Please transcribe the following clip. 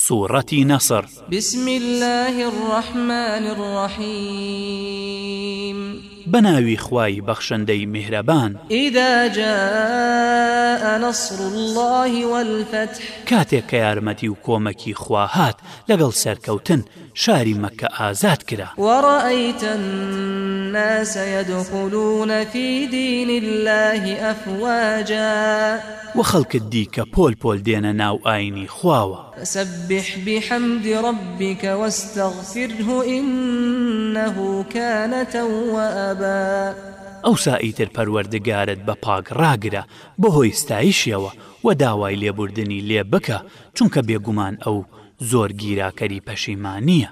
سورة نصر بسم الله الرحمن الرحيم بناوي خواي بخشندي مهربان إذا جاء نصر الله والفتح کاتێک کە یارمەتی و کۆمەکی خوا هات لەگەڵ سەرکەوتن شاری مەکە ئازاد کرا وەڕئیتەن ناسەدخلونە فی دینی اللهی ئەفواجا و خەڵکت دی کە پۆل پۆل دێنە ناو ئاینی خواوە سبح بحمدی ڕبیکە وەستەغفره إنه كان توابا ئەوسا ئیتر پەروەردگارت بە پاک ڕاگرە بە هۆی ستایشیەوە و داوای لێبوردنی لێ بکە چونکە بێگومان ئەو زۆر گیراکەری پەشیمانە.